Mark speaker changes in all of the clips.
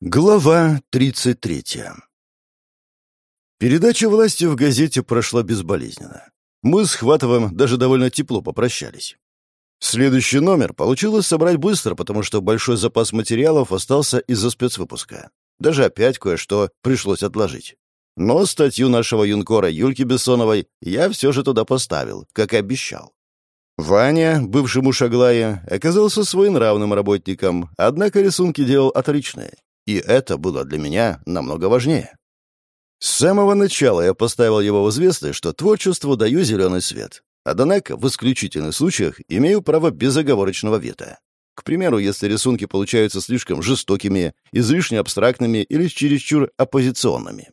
Speaker 1: Глава 33 Передача власти в газете прошла безболезненно. Мы с Хватовым даже довольно тепло попрощались. Следующий номер получилось собрать быстро, потому что большой запас материалов остался из-за спецвыпуска. Даже опять кое-что пришлось отложить. Но статью нашего юнкора Юльки Бессоновой я все же туда поставил, как и обещал. Ваня, бывший муж Аглая, оказался своенравным работником, однако рисунки делал отличные. И это было для меня намного важнее. С самого начала я поставил его в известность, что творчеству даю зеленый свет. Однако, в исключительных случаях, имею право безоговорочного вето. К примеру, если рисунки получаются слишком жестокими, излишне абстрактными или чересчур оппозиционными.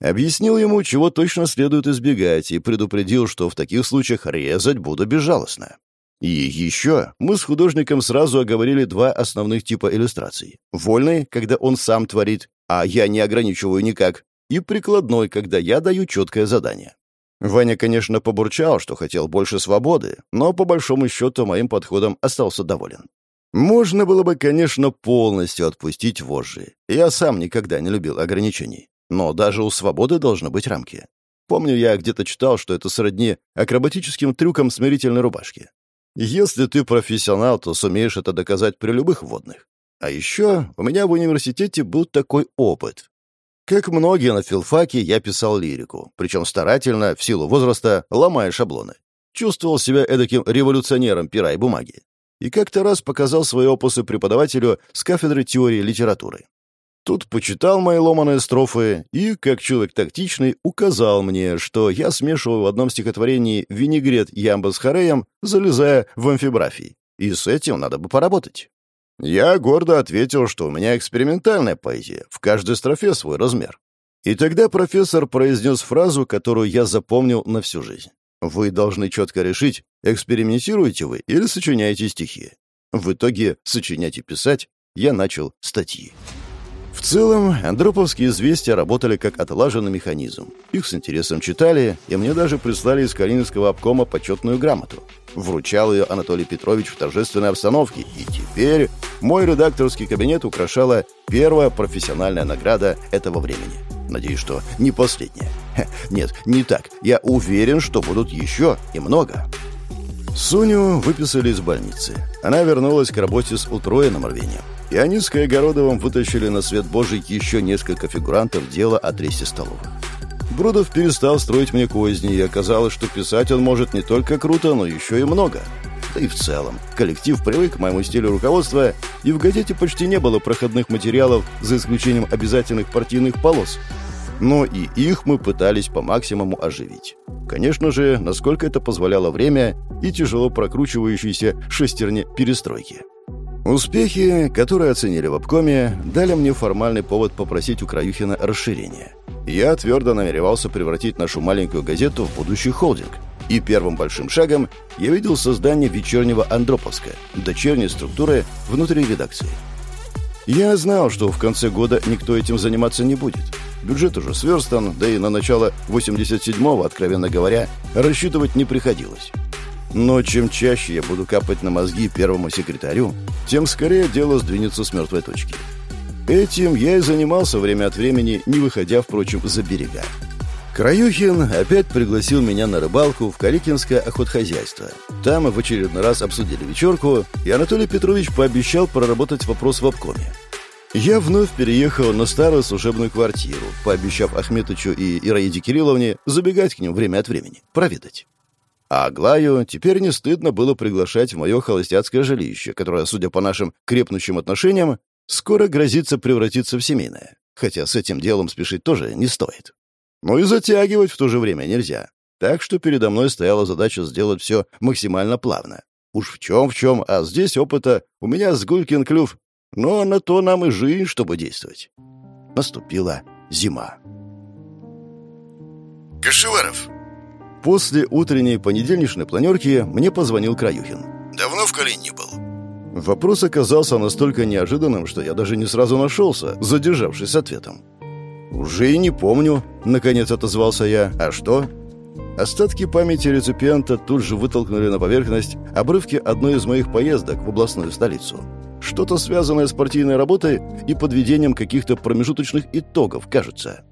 Speaker 1: Объяснил ему, чего точно следует избегать, и предупредил, что в таких случаях резать буду безжалостно. И еще мы с художником сразу оговорили два основных типа иллюстраций. Вольный, когда он сам творит, а я не ограничиваю никак, и прикладной, когда я даю четкое задание. Ваня, конечно, побурчал, что хотел больше свободы, но по большому счету моим подходом остался доволен. Можно было бы, конечно, полностью отпустить вожжи. Я сам никогда не любил ограничений. Но даже у свободы должны быть рамки. Помню, я где-то читал, что это сродни акробатическим трюкам смирительной рубашки. Если ты профессионал, то сумеешь это доказать при любых вводных. А еще у меня в университете был такой опыт. Как многие на филфаке, я писал лирику, причем старательно, в силу возраста, ломая шаблоны. Чувствовал себя эдаким революционером пера и бумаги. И как-то раз показал свои опусы преподавателю с кафедры теории литературы. Тут почитал мои ломаные строфы и, как человек тактичный, указал мне, что я смешиваю в одном стихотворении винегрет ямба с хореем, залезая в амфибрафий. И с этим надо бы поработать. Я гордо ответил, что у меня экспериментальная поэзия, в каждой строфе свой размер. И тогда профессор произнес фразу, которую я запомнил на всю жизнь. Вы должны четко решить, экспериментируете вы или сочиняете стихи. В итоге сочинять и писать я начал статьи. В целом, андроповские известия работали как отлаженный механизм. Их с интересом читали, и мне даже прислали из Калининского обкома почетную грамоту. Вручал ее Анатолий Петрович в торжественной обстановке, и теперь мой редакторский кабинет украшала первая профессиональная награда этого времени. Надеюсь, что не последняя. Нет, не так. Я уверен, что будут еще и много. Соню выписали из больницы. Она вернулась к работе с утроенным рвением и они с Кайгородовым вытащили на свет Божий еще несколько фигурантов дела о тресте столовых. Брудов перестал строить мне козни, и оказалось, что писать он может не только круто, но еще и много. Да и в целом, коллектив привык к моему стилю руководства, и в газете почти не было проходных материалов, за исключением обязательных партийных полос. Но и их мы пытались по максимуму оживить. Конечно же, насколько это позволяло время и тяжело прокручивающиеся шестерни перестройки. Успехи, которые оценили в обкоме, дали мне формальный повод попросить у Краюхина расширения. Я твердо намеревался превратить нашу маленькую газету в будущий холдинг. И первым большим шагом я видел создание вечернего Андроповска, дочерней структуры внутри редакции. Я знал, что в конце года никто этим заниматься не будет. Бюджет уже сверстан, да и на начало 87-го, откровенно говоря, рассчитывать не приходилось. Но чем чаще я буду капать на мозги первому секретарю, тем скорее дело сдвинется с мертвой точки. Этим я и занимался время от времени, не выходя, впрочем, за берега. Краюхин опять пригласил меня на рыбалку в Каликинское охотхозяйство. Там мы в очередной раз обсудили вечерку, и Анатолий Петрович пообещал проработать вопрос в обкоме. Я вновь переехал на старую служебную квартиру, пообещав Ахметычу и Ираиде Кирилловне забегать к ним время от времени, проведать. А Аглаю теперь не стыдно было приглашать в мое холостяцкое жилище, которое, судя по нашим крепнущим отношениям, скоро грозится превратиться в семейное. Хотя с этим делом спешить тоже не стоит. Но и затягивать в то же время нельзя. Так что передо мной стояла задача сделать все максимально плавно. Уж в чем в чем, а здесь опыта у меня с Гулькин клюв. Но на то нам и жизнь, чтобы действовать. Наступила зима.
Speaker 2: Кашеваров,
Speaker 1: После утренней понедельничной планерки мне позвонил Краюхин.
Speaker 2: «Давно в Калине был?»
Speaker 1: Вопрос оказался настолько неожиданным, что я даже не сразу нашелся, задержавшись с ответом. «Уже и не помню», — наконец отозвался я. «А что?» Остатки памяти реципиента тут же вытолкнули на поверхность обрывки одной из моих поездок в областную столицу. Что-то связанное с партийной работой и подведением каких-то промежуточных итогов, кажется.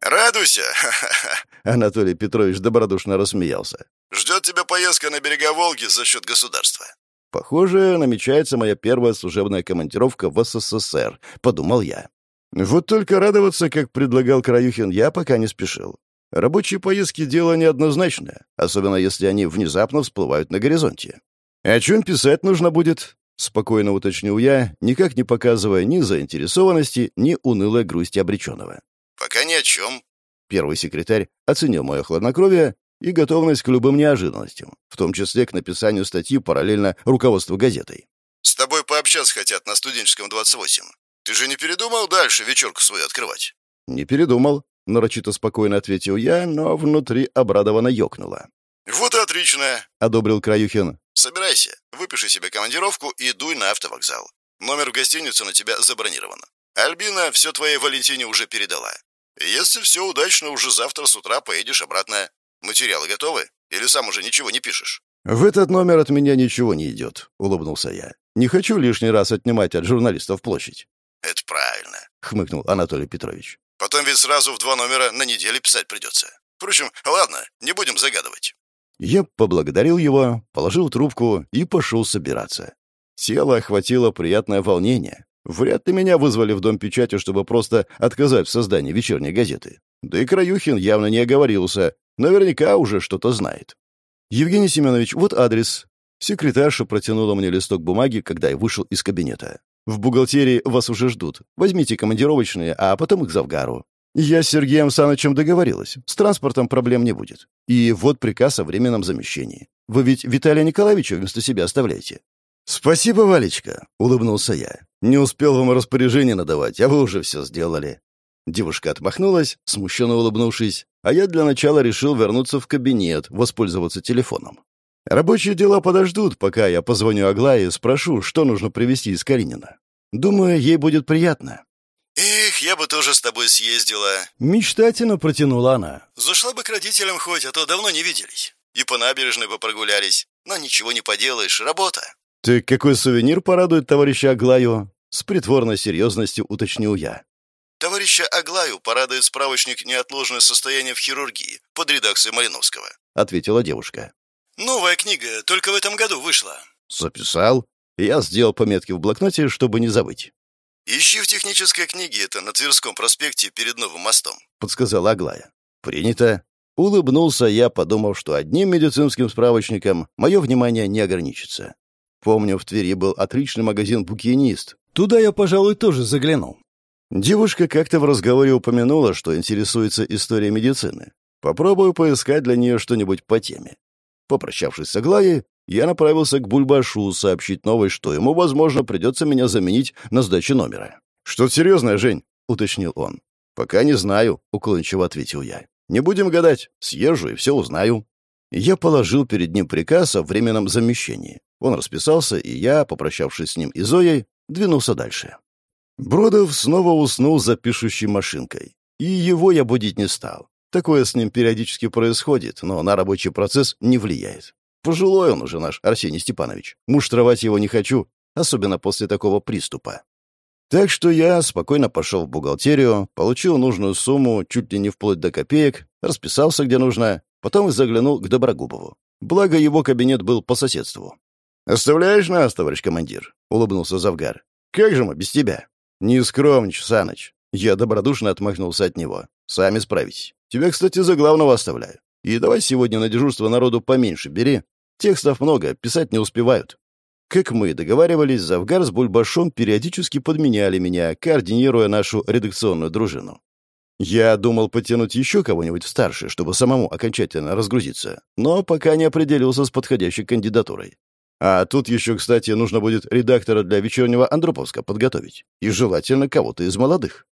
Speaker 2: «Радуйся!»
Speaker 1: Анатолий Петрович добродушно рассмеялся.
Speaker 2: «Ждет тебя поездка на берега Волги за счет государства».
Speaker 1: «Похоже, намечается моя первая служебная командировка в СССР», — подумал я. Вот только радоваться, как предлагал Краюхин, я пока не спешил. Рабочие поездки — дело неоднозначное, особенно если они внезапно всплывают на горизонте. «О чем писать нужно будет?» — спокойно уточнил я, никак не показывая ни заинтересованности, ни унылой грусти обреченного.
Speaker 2: «Пока ни о чем».
Speaker 1: Первый секретарь оценил мое хладнокровие и готовность к любым неожиданностям, в том числе к написанию статьи параллельно руководству газетой.
Speaker 2: «С тобой пообщаться хотят на студенческом 28. Ты же не передумал дальше вечерку свою открывать?»
Speaker 1: «Не передумал», — нарочито спокойно ответил я, но внутри обрадованно ёкнуло.
Speaker 2: «Вот и отлично», —
Speaker 1: одобрил Краюхин.
Speaker 2: «Собирайся, выпиши себе командировку и дуй на автовокзал. Номер в гостиницу на тебя забронирован. Альбина все твоей Валентине уже передала. Если все удачно, уже завтра с утра поедешь обратно. Материалы готовы? Или сам уже ничего не пишешь?»
Speaker 1: «В этот номер от меня ничего не идет», — улыбнулся я. «Не хочу лишний раз отнимать от журналистов площадь».
Speaker 2: «Это правильно», —
Speaker 1: хмыкнул Анатолий Петрович.
Speaker 2: «Потом ведь сразу в два номера на неделю писать придется. Впрочем, ладно, не будем загадывать».
Speaker 1: Я поблагодарил его, положил трубку и пошел собираться. Тело охватило приятное волнение. Вряд ли меня вызвали в Дом печати, чтобы просто отказать в создании вечерней газеты. Да и Краюхин явно не оговорился. Наверняка уже что-то знает. «Евгений Семенович, вот адрес». Секретарша протянула мне листок бумаги, когда я вышел из кабинета. В бухгалтерии вас уже ждут. Возьмите командировочные, а потом их завгару. Я с Сергеем Санычем договорилась. С транспортом проблем не будет. И вот приказ о временном замещении. Вы ведь Виталия Николаевича вместо себя оставляете. «Спасибо, Валечка», — улыбнулся я. «Не успел вам распоряжение надавать, а вы уже все сделали». Девушка отмахнулась, смущенно улыбнувшись, а я для начала решил вернуться в кабинет, воспользоваться телефоном. Рабочие дела подождут, пока я позвоню Аглае и спрошу, что нужно привезти из Калинина. Думаю, ей будет приятно.
Speaker 2: «Эх, я бы тоже с тобой съездила».
Speaker 1: Мечтательно протянула она.
Speaker 2: «Зашла бы к родителям хоть, а то давно не виделись. И по набережной бы прогулялись. Но ничего не поделаешь, работа».
Speaker 1: «Ты какой сувенир порадует товарища Аглаю?» С притворной серьезностью уточнил я.
Speaker 2: «Товарища Аглаю порадует справочник «Неотложное состояние в хирургии» под редакцией Малиновского», —
Speaker 1: ответила девушка.
Speaker 2: Новая книга только в этом году вышла.
Speaker 1: Записал. Я сделал пометки в блокноте, чтобы не забыть.
Speaker 2: Ищи в технической книге, это на Тверском проспекте перед новым мостом.
Speaker 1: Подсказала Аглая. Принято. Улыбнулся я, подумав, что одним медицинским справочником мое внимание не ограничится. Помню, в Твери был отличный магазин «Букинист». Туда я, пожалуй, тоже заглянул. Девушка как-то в разговоре упомянула, что интересуется историей медицины. Попробую поискать для нее что-нибудь по теме. Попрощавшись с Аглаей, я направился к Бульбашу сообщить новость, что ему, возможно, придется меня заменить на сдаче номера. «Что-то серьезное, Жень?» — уточнил он. «Пока не знаю», — уклончиво ответил я. «Не будем гадать. Съезжу и все узнаю». Я положил перед ним приказ о временном замещении. Он расписался, и я, попрощавшись с ним и Зоей, двинулся дальше. Бродов снова уснул за пишущей машинкой. И его я будить не стал. Такое с ним периодически происходит, но на рабочий процесс не влияет. Пожилой он уже наш, Арсений Степанович. Муштровать его не хочу, особенно после такого приступа. Так что я спокойно пошел в бухгалтерию, получил нужную сумму, чуть ли не вплоть до копеек, расписался где нужно, потом заглянул к Доброгубову. Благо, его кабинет был по соседству. «Оставляешь нас, товарищ командир?» — улыбнулся Завгар. «Как же мы без тебя?» «Не скромничай, Саныч». Я добродушно отмахнулся от него. «Сами справитесь. Тебя, кстати, за главного оставляю. И давай сегодня на дежурство народу поменьше бери. Текстов много, писать не успевают. Как мы договаривались, Завгар с Бульбашом периодически подменяли меня, координируя нашу редакционную дружину. Я думал потянуть еще кого-нибудь в старше, чтобы самому окончательно разгрузиться, но пока не определился с подходящей кандидатурой. А тут еще, кстати, нужно будет редактора для вечернего Андроповска подготовить. И желательно кого-то из молодых.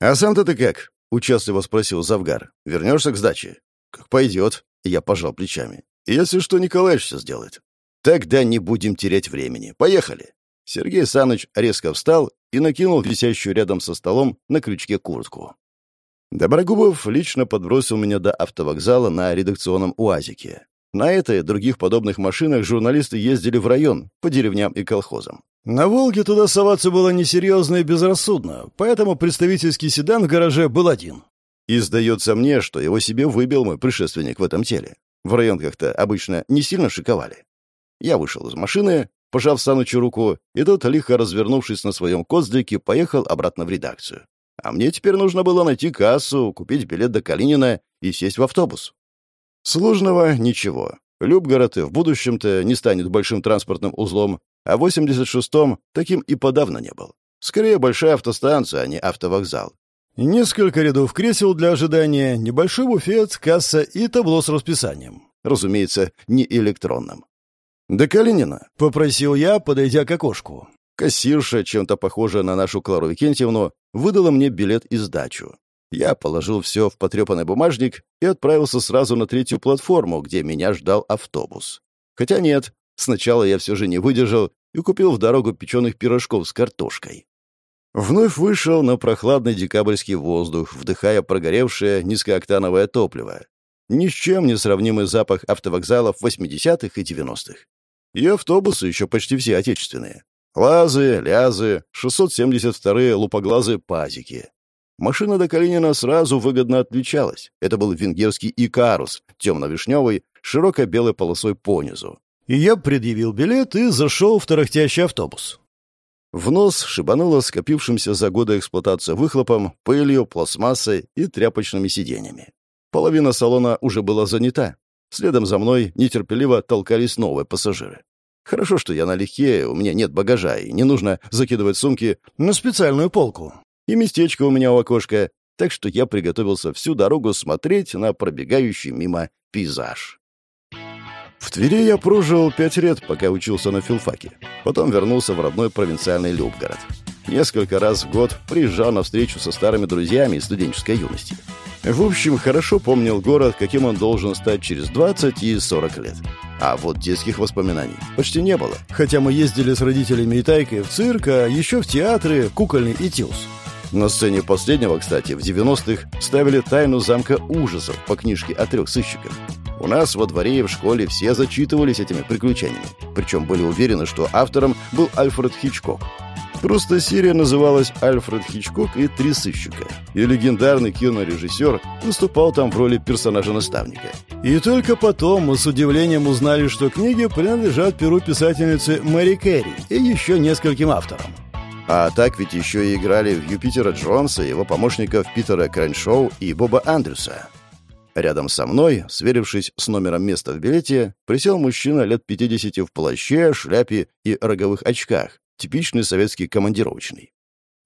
Speaker 1: «А сам-то ты как?» — участливо спросил Завгар. «Вернешься к сдаче?» «Как пойдет», — я пожал плечами. «Если что, Николаевич все сделает». «Тогда не будем терять времени. Поехали». Сергей Саныч резко встал и накинул висящую рядом со столом на крючке куртку. Доброгубов лично подбросил меня до автовокзала на редакционном УАЗике. На этой и других подобных машинах журналисты ездили в район, по деревням и колхозам. На «Волге» туда соваться было несерьезно и безрассудно, поэтому представительский седан в гараже был один. И сдается мне, что его себе выбил мой предшественник в этом теле. В районках-то обычно не сильно шиковали. Я вышел из машины, пожав Санычу руку, и тот, лихо развернувшись на своем козлике, поехал обратно в редакцию. А мне теперь нужно было найти кассу, купить билет до Калинина и сесть в автобус. Сложного ничего. Любгород и в будущем-то не станет большим транспортным узлом, а в 86-м таким и подавно не был. Скорее, большая автостанция, а не автовокзал. Несколько рядов кресел для ожидания, небольшой буфет, касса и табло с расписанием. Разумеется, не электронным. «До Калинина», — попросил я, подойдя к окошку. Кассирша, чем-то похожая на нашу Клару Викентьевну, выдала мне билет и сдачу. Я положил все в потрепанный бумажник и отправился сразу на третью платформу, где меня ждал автобус. Хотя нет, сначала я все же не выдержал и купил в дорогу печеных пирожков с картошкой. Вновь вышел на прохладный декабрьский воздух, вдыхая прогоревшее низкооктановое топливо. Ни с чем не сравнимый запах автовокзалов 80-х и 90-х. И автобусы еще почти все отечественные. Лазы, лязы, 672-е лупоглазые пазики. Машина до Калинина сразу выгодно отличалась. Это был венгерский «Икарус», темно-вишневый, широкой белой полосой понизу. И я предъявил билет и зашел в тарахтящий автобус. В нос шибануло скопившимся за годы эксплуатации выхлопом, пылью, пластмассой и тряпочными сиденьями. Половина салона уже была занята. Следом за мной нетерпеливо толкались новые пассажиры. Хорошо, что я налегке, у меня нет багажа, и не нужно закидывать сумки на специальную полку и местечко у меня у окошка, так что я приготовился всю дорогу смотреть на пробегающий мимо пейзаж. В Твери я прожил пять лет, пока учился на филфаке. Потом вернулся в родной провинциальный Любгород. Несколько раз в год приезжал на встречу со старыми друзьями из студенческой юности. В общем, хорошо помнил город, каким он должен стать через 20 и 40 лет. А вот детских воспоминаний почти не было. Хотя мы ездили с родителями и Тайкой в цирк, а еще в театры, кукольный и тилс. На сцене последнего, кстати, в 90-х ставили «Тайну замка ужасов» по книжке о трех сыщиках. У нас во дворе и в школе все зачитывались этими приключениями, причем были уверены, что автором был Альфред Хичкок. Просто серия называлась «Альфред Хичкок и три сыщика», и легендарный кинорежиссер выступал там в роли персонажа-наставника. И только потом мы с удивлением узнали, что книги принадлежат перу писательницы Мэри Керри и еще нескольким авторам. А так ведь еще и играли в Юпитера Джонса, его помощников Питера Крэншоу и Боба Андрюса. Рядом со мной, сверившись с номером места в билете, присел мужчина лет 50 в плаще, шляпе и роговых очках, типичный советский командировочный.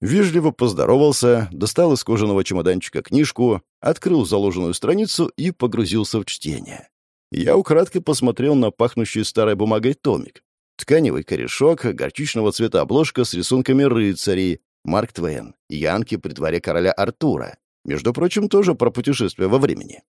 Speaker 1: Вежливо поздоровался, достал из кожаного чемоданчика книжку, открыл заложенную страницу и погрузился в чтение. Я украдкой посмотрел на пахнущий старой бумагой томик, Тканевый корешок, горчичного цвета обложка с рисунками рыцарей, Марк Твен, Янки при дворе короля Артура. Между прочим, тоже про путешествие во времени.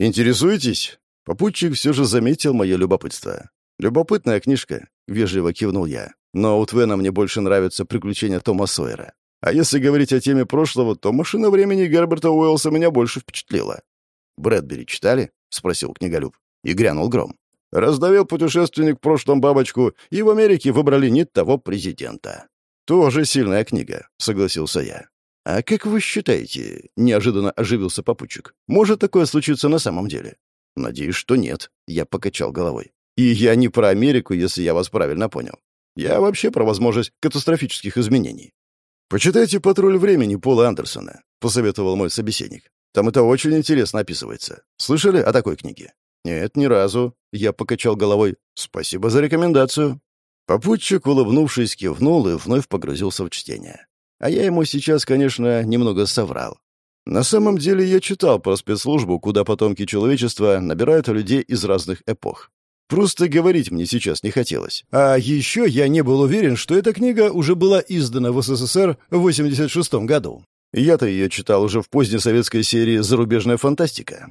Speaker 1: «Интересуетесь?» Попутчик все же заметил мое любопытство. «Любопытная книжка», — вежливо кивнул я. «Но у Твена мне больше нравятся приключения Тома Сойера. А если говорить о теме прошлого, то «Машина времени» Герберта Уэллса меня больше впечатлила». «Брэдбери читали?» — спросил книголюб. И грянул гром. Раздавил путешественник в прошлом бабочку, и в Америке выбрали не того президента. Тоже сильная книга, согласился я. А как вы считаете, неожиданно оживился попутчик, может такое случиться на самом деле? Надеюсь, что нет, я покачал головой. И я не про Америку, если я вас правильно понял. Я вообще про возможность катастрофических изменений. «Почитайте «Патруль времени» Пола Андерсона», — посоветовал мой собеседник. «Там это очень интересно описывается. Слышали о такой книге?» «Нет, ни разу». Я покачал головой. «Спасибо за рекомендацию». Попутчик, улыбнувшись, кивнул и вновь погрузился в чтение. А я ему сейчас, конечно, немного соврал. На самом деле я читал про спецслужбу, куда потомки человечества набирают людей из разных эпох. Просто говорить мне сейчас не хотелось. А еще я не был уверен, что эта книга уже была издана в СССР в 86 году. Я-то ее читал уже в поздней советской серии «Зарубежная фантастика».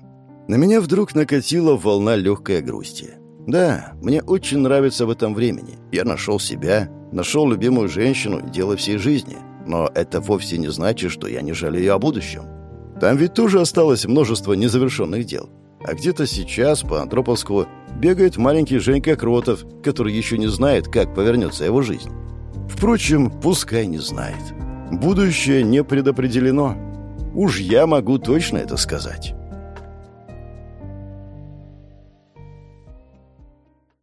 Speaker 1: На меня вдруг накатила волна легкой грусти. Да, мне очень нравится в этом времени. Я нашел себя, нашел любимую женщину дело всей жизни. Но это вовсе не значит, что я не жалею о будущем. Там ведь тоже осталось множество незавершенных дел. А где-то сейчас по Антроповску бегает маленький Женька Кротов, который еще не знает, как повернется его жизнь. Впрочем, пускай не знает. Будущее не предопределено. Уж я могу точно это сказать.